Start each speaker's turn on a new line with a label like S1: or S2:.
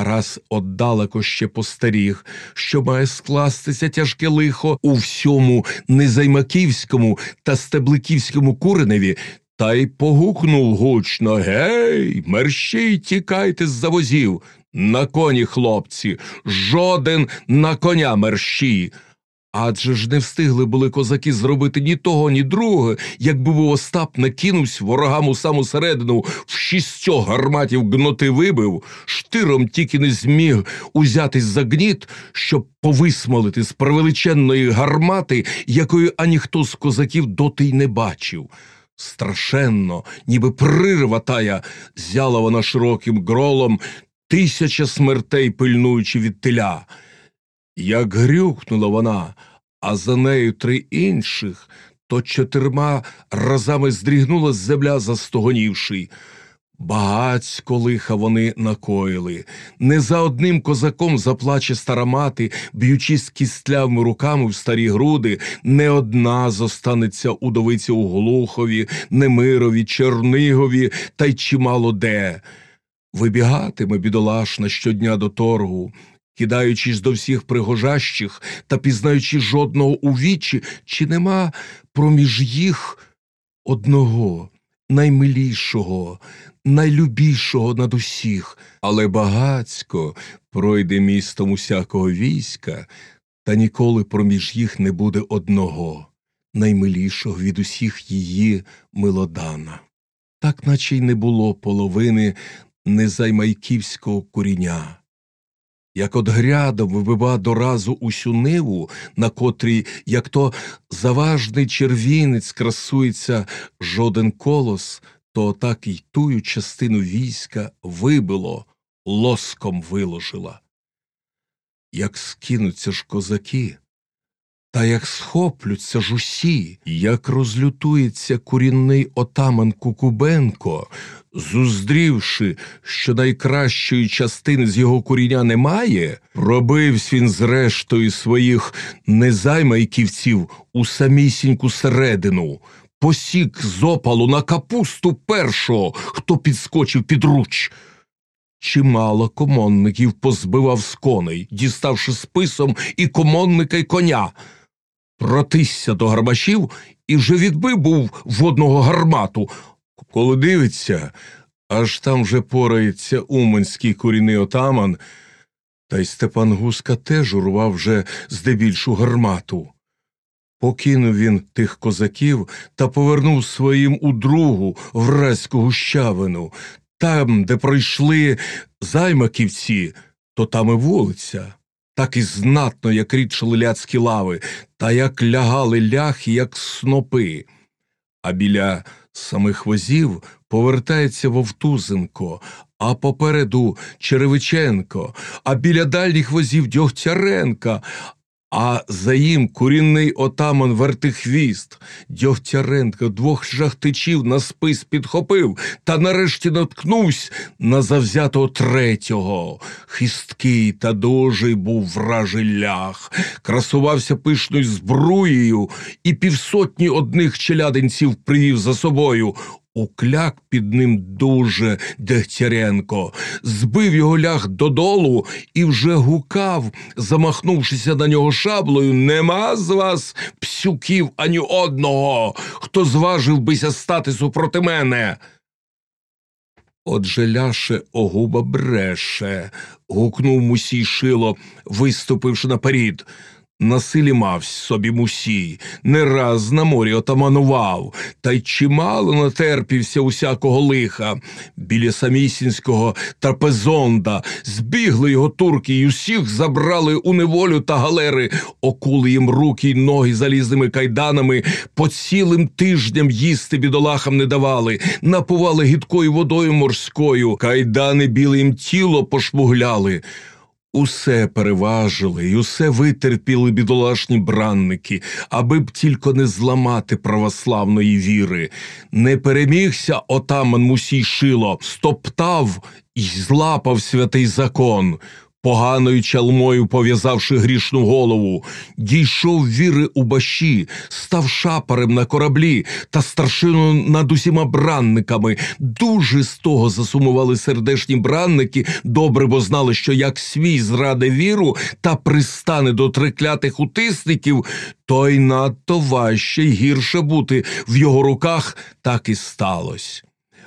S1: Тарас оддалеко ще постаріг, що має скластися тяжке лихо у всьому незаймаківському та стебликівському куреневі, та й погукнув гучно Гей, мерщій, тікайте з завозів. На коні, хлопці, жоден на коня мерщій. Адже ж не встигли були козаки зробити ні того, ні другого, якби був Остап накинувся ворогам у саму середину, в шістьох гарматів гноти вибив, штиром тільки не зміг узятись за гніт, щоб повисмолити з превеличенної гармати, якої аніхто з козаків доти й не бачив. Страшенно, ніби прирва тая, зяла вона широким гролом, тисяча смертей пильнуючи від теля. Як грюкнула вона, а за нею три інших, то чотирма разами здрігнула земля застогонівши. Багацько лиха вони накоїли. Не за одним козаком заплаче стара мати, б'ючись кістлявими руками в старі груди, не одна зостанеться удовиця у Глухові, Немирові, Чернигові та й чимало де. Вибігатиме бідолашна щодня до торгу, кидаючись до всіх пригожащих та пізнаючи жодного у вічі, чи нема проміж їх одного, наймилішого, найлюбішого над усіх, але багацько пройде містом усякого війська, та ніколи проміж їх не буде одного, наймилішого від усіх її милодана. Так наче й не було половини незаймайківського куріння. Як от грядом вибива доразу усю ниву, на котрій, як то заважний червінець красується жоден колос, то так і тую частину війська вибило, лоском виложила. Як скинуться ж козаки, та як схоплються ж усі, як розлютується курінний отаман Кукубенко, зуздрівши, що найкращої частини з його куріння немає, пробивсь він зрештою своїх незаймайківців у самісіньку середину, посік з опалу на капусту першого, хто підскочив під руч. Чимало комонників позбивав з коней, діставши списом і комонника, й коня. Протисся до гармашів і вже відбив був в одного гармату. Коли дивиться, аж там вже порається уманський корінний отаман, та й Степан Гуска теж урвав вже здебільшу гармату. Покинув він тих козаків та повернув своїм у другу вразьку гущавину. Там, де пройшли займаківці, то там і вулиця. Так і знатно, як рідшили ляцькі лави, та як лягали ляхи, як снопи. А біля самих возів повертається Вовтузенко, а попереду Черевиченко, а біля дальніх возів Дьогтяренка, а за їм курінний отаман Вертихвіст. Дьогтяренко двох жахтичів на спис підхопив та нарешті наткнувся на завзятого третього. Хисткий та дужий був вражий лях, красувався пишною збруєю і півсотні одних челядинців привів за собою. Укляк під ним дуже Дегтяренко, збив його ляг додолу і вже гукав, замахнувшися на нього шаблею, нема з вас псюків ані одного, хто зважив бися стати супроти мене. Отже ляше огуба бреше, гукнув мусій шило, виступивши наперед. На силі мавсь собі мусій, не раз на морі отаманував, та й чимало натерпівся усякого лиха. Біля самісінського трапезонда збігли його турки й усіх забрали у неволю та галери, окули їм руки й ноги залізними кайданами, по цілим тижням їсти бідолахам не давали, напували гідкою водою морською, кайдани біле їм тіло пошмугляли. Усе переважили й усе витерпіли бідолашні бранники, аби б тільки не зламати православної віри. Не перемігся отаман Мусій Шило, стоптав і злапав святий закон. Поганою чалмою пов'язавши грішну голову, дійшов віри у баші, став шапарем на кораблі та старшиною над усіма бранниками. Дуже з того засумували сердешні бранники, добре бо знали, що як свій зраде віру та пристане до триклятих утисників, то й надто важче й гірше бути в його руках, так і сталося.